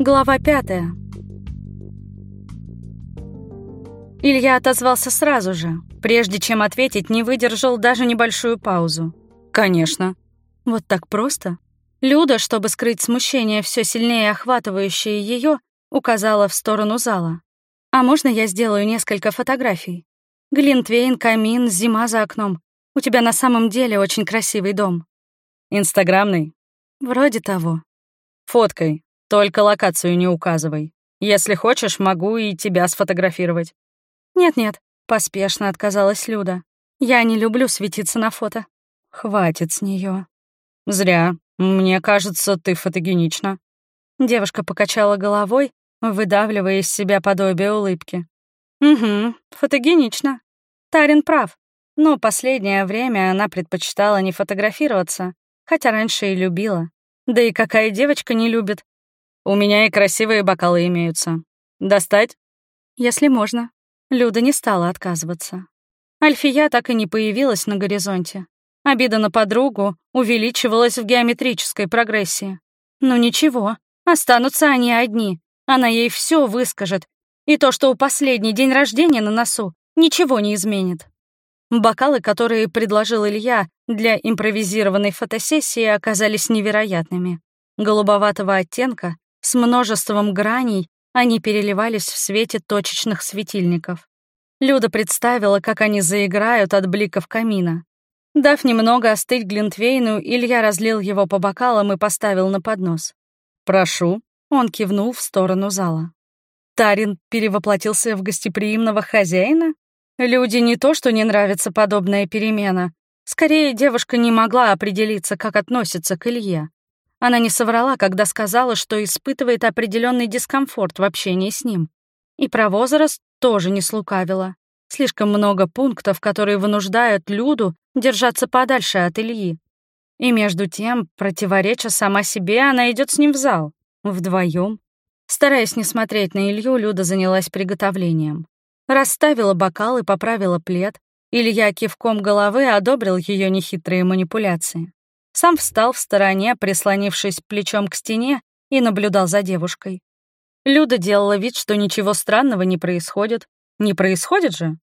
Глава пятая. Илья отозвался сразу же. Прежде чем ответить, не выдержал даже небольшую паузу. «Конечно». Вот так просто? Люда, чтобы скрыть смущение, все сильнее охватывающее ее, указала в сторону зала. «А можно я сделаю несколько фотографий? Глинтвейн, камин, зима за окном. У тебя на самом деле очень красивый дом». «Инстаграмный?» «Вроде того». «Фоткой. Только локацию не указывай. Если хочешь, могу и тебя сфотографировать». «Нет-нет», — поспешно отказалась Люда. «Я не люблю светиться на фото». «Хватит с нее. «Зря. Мне кажется, ты фотогенична». Девушка покачала головой, выдавливая из себя подобие улыбки. «Угу, фотогенично. Тарин прав. Но последнее время она предпочитала не фотографироваться, хотя раньше и любила. Да и какая девочка не любит у меня и красивые бокалы имеются. Достать? Если можно. Люда не стала отказываться. Альфия так и не появилась на горизонте. Обида на подругу увеличивалась в геометрической прогрессии. Но ничего, останутся они одни. Она ей все выскажет. И то, что у последний день рождения на носу, ничего не изменит. Бокалы, которые предложил Илья для импровизированной фотосессии, оказались невероятными. Голубоватого оттенка, с множеством граней они переливались в свете точечных светильников. Люда представила, как они заиграют от бликов камина. Дав немного остыть Глинтвейну, Илья разлил его по бокалам и поставил на поднос. «Прошу», — он кивнул в сторону зала. Тарин перевоплотился в гостеприимного хозяина? Люди не то, что не нравится подобная перемена. Скорее, девушка не могла определиться, как относится к Илье. Она не соврала, когда сказала, что испытывает определенный дискомфорт в общении с ним. И про возраст тоже не слукавила. Слишком много пунктов, которые вынуждают Люду держаться подальше от Ильи. И между тем, противореча сама себе, она идет с ним в зал. Вдвоем. Стараясь не смотреть на Илью, Люда занялась приготовлением. Расставила бокал и поправила плед. Илья кивком головы одобрил ее нехитрые манипуляции. Сам встал в стороне, прислонившись плечом к стене, и наблюдал за девушкой. Люда делала вид, что ничего странного не происходит. Не происходит же?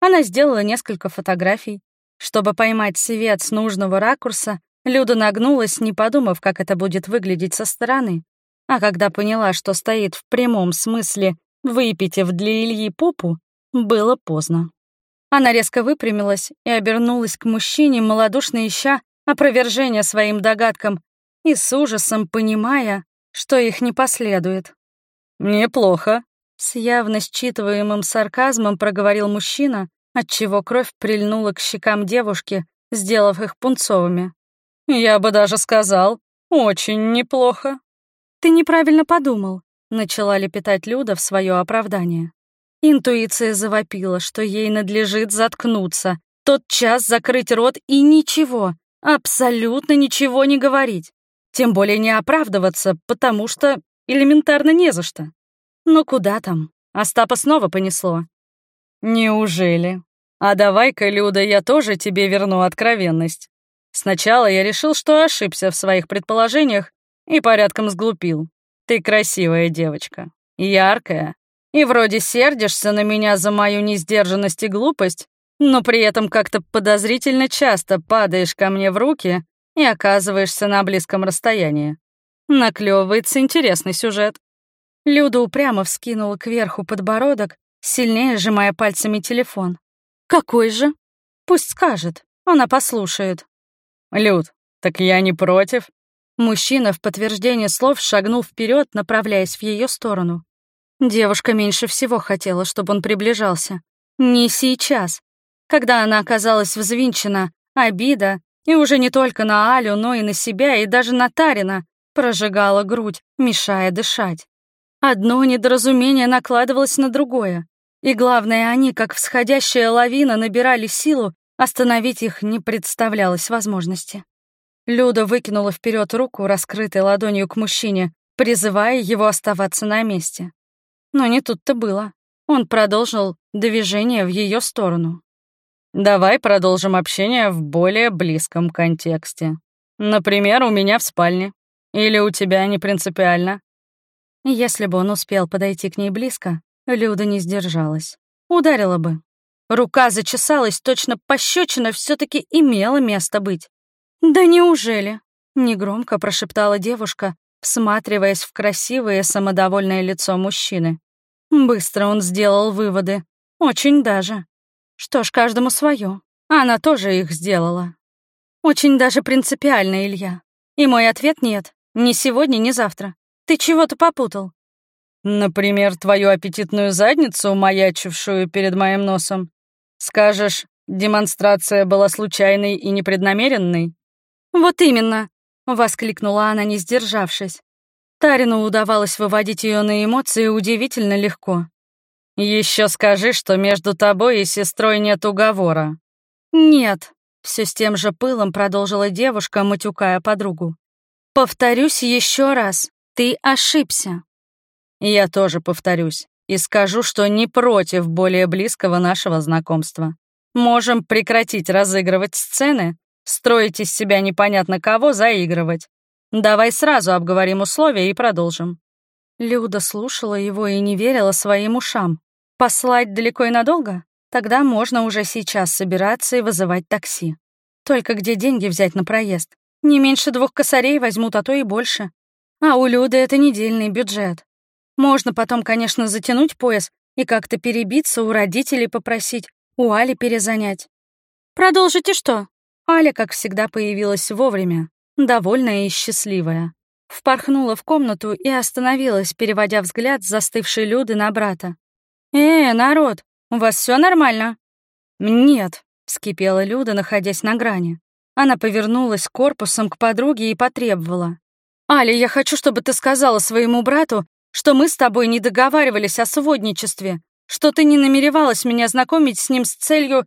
Она сделала несколько фотографий. Чтобы поймать свет с нужного ракурса, Люда нагнулась, не подумав, как это будет выглядеть со стороны. А когда поняла, что стоит в прямом смысле, выпитив для Ильи попу, было поздно. Она резко выпрямилась и обернулась к мужчине, малодушно ища, опровержение своим догадкам и с ужасом понимая, что их не последует. «Неплохо», — с явно считываемым сарказмом проговорил мужчина, отчего кровь прильнула к щекам девушки, сделав их пунцовыми. «Я бы даже сказал, очень неплохо». «Ты неправильно подумал», — начала лепетать Люда в свое оправдание. Интуиция завопила, что ей надлежит заткнуться, тот час закрыть рот и ничего, Абсолютно ничего не говорить. Тем более не оправдываться, потому что элементарно не за что. Но куда там? Остапа снова понесло. Неужели? А давай-ка, Люда, я тоже тебе верну откровенность. Сначала я решил, что ошибся в своих предположениях и порядком сглупил. Ты красивая девочка, яркая, и вроде сердишься на меня за мою несдержанность и глупость, но при этом как-то подозрительно часто падаешь ко мне в руки и оказываешься на близком расстоянии. Наклевывается интересный сюжет. Люда упрямо вскинула кверху подбородок, сильнее сжимая пальцами телефон. «Какой же?» «Пусть скажет, она послушает». «Люд, так я не против». Мужчина в подтверждение слов шагнул вперед, направляясь в ее сторону. Девушка меньше всего хотела, чтобы он приближался. Не сейчас. Когда она оказалась взвинчена, обида, и уже не только на Алю, но и на себя, и даже на Тарина, прожигала грудь, мешая дышать. Одно недоразумение накладывалось на другое. И главное, они, как всходящая лавина, набирали силу, остановить их не представлялось возможности. Люда выкинула вперед руку, раскрытой ладонью к мужчине, призывая его оставаться на месте. Но не тут-то было. Он продолжил движение в ее сторону. Давай продолжим общение в более близком контексте. Например, у меня в спальне. Или у тебя не принципиально. Если бы он успел подойти к ней близко, Люда не сдержалась. Ударила бы. Рука зачесалась, точно пощечина все таки имела место быть. «Да неужели?» — негромко прошептала девушка, всматриваясь в красивое самодовольное лицо мужчины. Быстро он сделал выводы. Очень даже. Что ж, каждому свое. Она тоже их сделала. Очень даже принципиально, Илья. И мой ответ — нет. Ни сегодня, ни завтра. Ты чего-то попутал. Например, твою аппетитную задницу, маячившую перед моим носом. Скажешь, демонстрация была случайной и непреднамеренной? Вот именно, воскликнула она, не сдержавшись. Тарину удавалось выводить ее на эмоции удивительно легко. Еще скажи, что между тобой и сестрой нет уговора. Нет, все с тем же пылом продолжила девушка, матюкая подругу. Повторюсь еще раз. Ты ошибся. Я тоже повторюсь и скажу, что не против более близкого нашего знакомства. Можем прекратить разыгрывать сцены, строить из себя непонятно кого, заигрывать. Давай сразу обговорим условия и продолжим». Люда слушала его и не верила своим ушам. Послать далеко и надолго? Тогда можно уже сейчас собираться и вызывать такси. Только где деньги взять на проезд? Не меньше двух косарей возьмут, а то и больше. А у Люды это недельный бюджет. Можно потом, конечно, затянуть пояс и как-то перебиться, у родителей попросить, у Али перезанять. «Продолжите что?» Аля, как всегда, появилась вовремя, довольная и счастливая. Впорхнула в комнату и остановилась, переводя взгляд застывшей Люды на брата. «Э, народ, у вас все нормально?» «Нет», — вскипела Люда, находясь на грани. Она повернулась корпусом к подруге и потребовала. «Аля, я хочу, чтобы ты сказала своему брату, что мы с тобой не договаривались о сводничестве, что ты не намеревалась меня знакомить с ним с целью...»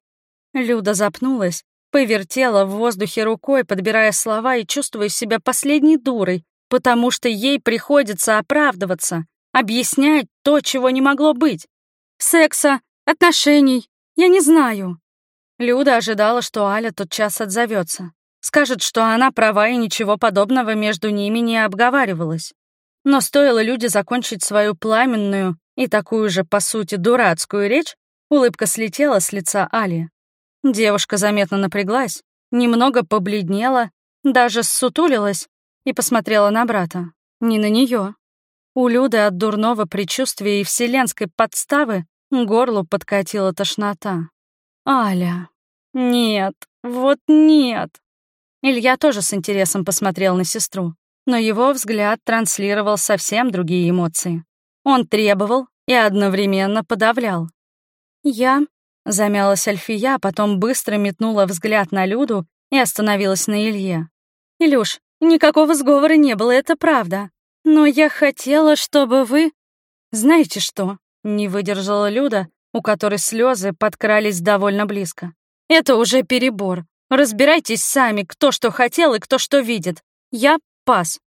Люда запнулась, повертела в воздухе рукой, подбирая слова и чувствуя себя последней дурой, потому что ей приходится оправдываться, объяснять то, чего не могло быть. Секса, отношений, я не знаю. Люда ожидала, что Аля тотчас отзовется. Скажет, что она права и ничего подобного между ними не обговаривалось. Но стоило Люде закончить свою пламенную и такую же, по сути, дурацкую речь, улыбка слетела с лица Али. Девушка заметно напряглась, немного побледнела, даже ссутулилась и посмотрела на брата. Не на нее. У Люды от дурного предчувствия и вселенской подставы горлу подкатила тошнота. «Аля, нет, вот нет!» Илья тоже с интересом посмотрел на сестру, но его взгляд транслировал совсем другие эмоции. Он требовал и одновременно подавлял. «Я...» — замялась Альфия, а потом быстро метнула взгляд на Люду и остановилась на Илье. «Илюш, никакого сговора не было, это правда. Но я хотела, чтобы вы... Знаете что?» — не выдержала Люда, у которой слезы подкрались довольно близко. «Это уже перебор. Разбирайтесь сами, кто что хотел и кто что видит. Я пас».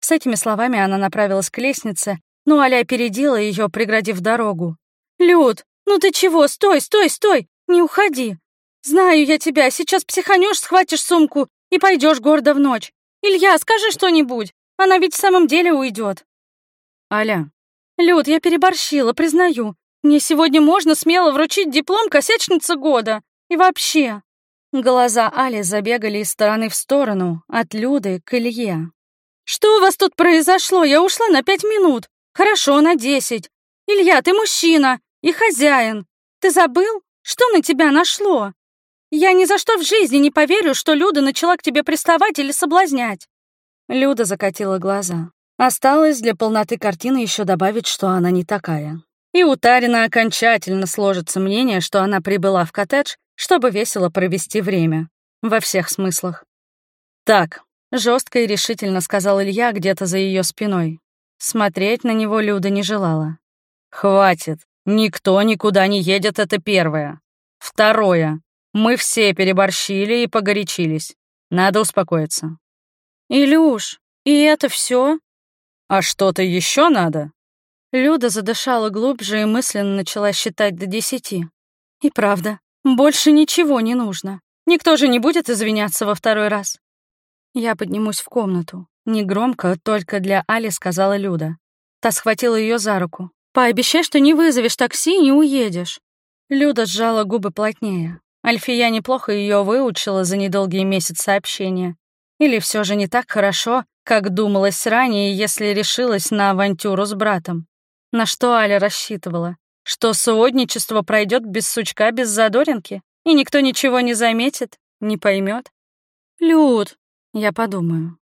С этими словами она направилась к лестнице, но Аля опередила ее, преградив дорогу. «Люд, ну ты чего? Стой, стой, стой! Не уходи! Знаю я тебя, сейчас психанешь, схватишь сумку и пойдешь гордо в ночь. Илья, скажи что-нибудь, она ведь в самом деле уйдет. Аля. Люд, я переборщила, признаю. Мне сегодня можно смело вручить диплом косячницы года. И вообще, Глаза Али забегали из стороны в сторону, от Люды к Илье. «Что у вас тут произошло? Я ушла на пять минут. Хорошо, на десять. Илья, ты мужчина и хозяин. Ты забыл, что на тебя нашло? Я ни за что в жизни не поверю, что Люда начала к тебе приставать или соблазнять». Люда закатила глаза. Осталось для полноты картины еще добавить, что она не такая. И у Тарина окончательно сложится мнение, что она прибыла в коттедж чтобы весело провести время. Во всех смыслах. «Так», — жестко и решительно сказал Илья где-то за ее спиной. Смотреть на него Люда не желала. «Хватит. Никто никуда не едет, это первое. Второе. Мы все переборщили и погорячились. Надо успокоиться». «Илюш, и это все? «А что-то еще надо?» Люда задышала глубже и мысленно начала считать до десяти. И правда, больше ничего не нужно. Никто же не будет извиняться во второй раз. Я поднимусь в комнату. Негромко, только для Али сказала Люда. Та схватила ее за руку. «Пообещай, что не вызовешь такси и не уедешь». Люда сжала губы плотнее. Альфия неплохо ее выучила за недолгие месяцы общения. Или все же не так хорошо, как думалось ранее, если решилась на авантюру с братом. На что Аля рассчитывала? Что соодничество пройдет без сучка, без задоринки, и никто ничего не заметит, не поймет? Люд, я подумаю.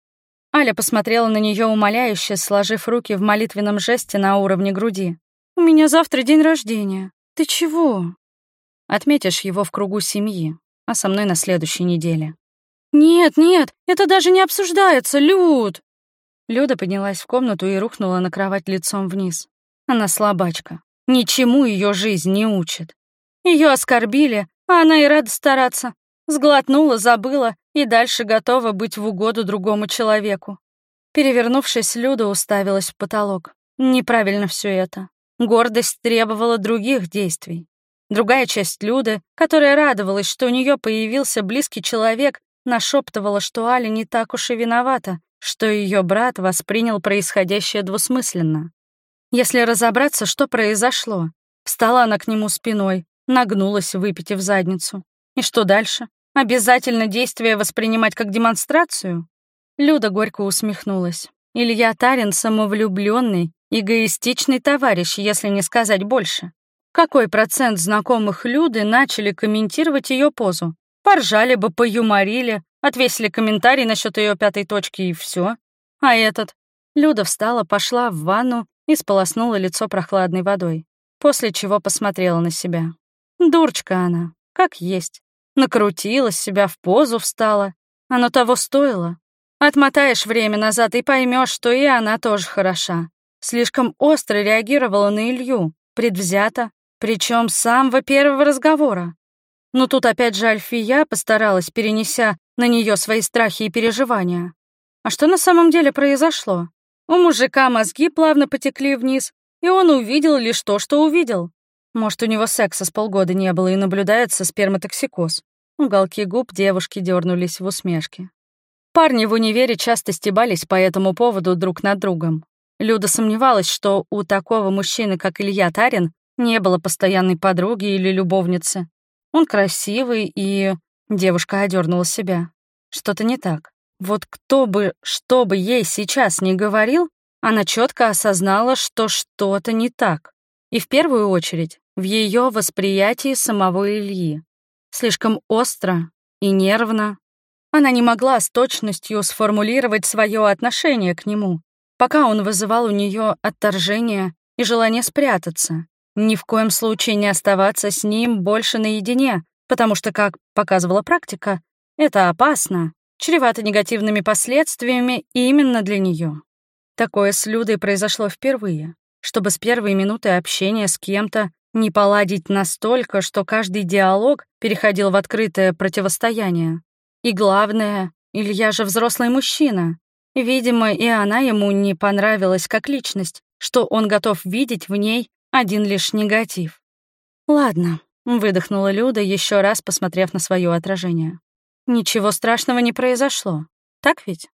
Аля посмотрела на нее умоляюще, сложив руки в молитвенном жесте на уровне груди. «У меня завтра день рождения. Ты чего?» Отметишь его в кругу семьи, а со мной на следующей неделе. «Нет, нет, это даже не обсуждается, Люд!» Люда поднялась в комнату и рухнула на кровать лицом вниз. Она слабачка. Ничему ее жизнь не учит. Ее оскорбили, а она и рада стараться. Сглотнула, забыла и дальше готова быть в угоду другому человеку. Перевернувшись, Люда уставилась в потолок. Неправильно все это. Гордость требовала других действий. Другая часть Люды, которая радовалась, что у нее появился близкий человек, нашептывала, что Аля не так уж и виновата, что ее брат воспринял происходящее двусмысленно. Если разобраться, что произошло, встала она к нему спиной, нагнулась, выпитив задницу. И что дальше? Обязательно действие воспринимать как демонстрацию? Люда горько усмехнулась. Илья Тарин самовлюбленный, эгоистичный товарищ, если не сказать больше. Какой процент знакомых Люды начали комментировать ее позу? Поржали бы, поюморили, отвесили комментарий насчет ее пятой точки и все. А этот? Люда встала, пошла в ванну и сполоснула лицо прохладной водой, после чего посмотрела на себя. Дурочка она, как есть. Накрутила себя, в позу встала. Оно того стоило. Отмотаешь время назад и поймешь, что и она тоже хороша. Слишком остро реагировала на Илью, предвзято, причем с самого первого разговора. Но тут опять же Альфия постаралась, перенеся на нее свои страхи и переживания. А что на самом деле произошло? У мужика мозги плавно потекли вниз, и он увидел лишь то, что увидел. Может, у него секса с полгода не было и наблюдается сперматоксикоз. Уголки губ девушки дернулись в усмешке. Парни в универе часто стебались по этому поводу друг над другом. Люда сомневалась, что у такого мужчины, как Илья Тарин, не было постоянной подруги или любовницы. Он красивый, и... Девушка одернула себя. Что-то не так. Вот кто бы, что бы ей сейчас не говорил, она четко осознала, что что-то не так. И в первую очередь в ее восприятии самого Ильи. Слишком остро и нервно. Она не могла с точностью сформулировать свое отношение к нему, пока он вызывал у нее отторжение и желание спрятаться, ни в коем случае не оставаться с ним больше наедине, потому что, как показывала практика, это опасно, чревато негативными последствиями именно для нее. Такое с Людой произошло впервые, чтобы с первой минуты общения с кем-то не поладить настолько, что каждый диалог переходил в открытое противостояние. И главное, Илья же взрослый мужчина. Видимо, и она ему не понравилась как личность, что он готов видеть в ней один лишь негатив. «Ладно», — выдохнула Люда, еще раз посмотрев на свое отражение. «Ничего страшного не произошло. Так ведь?»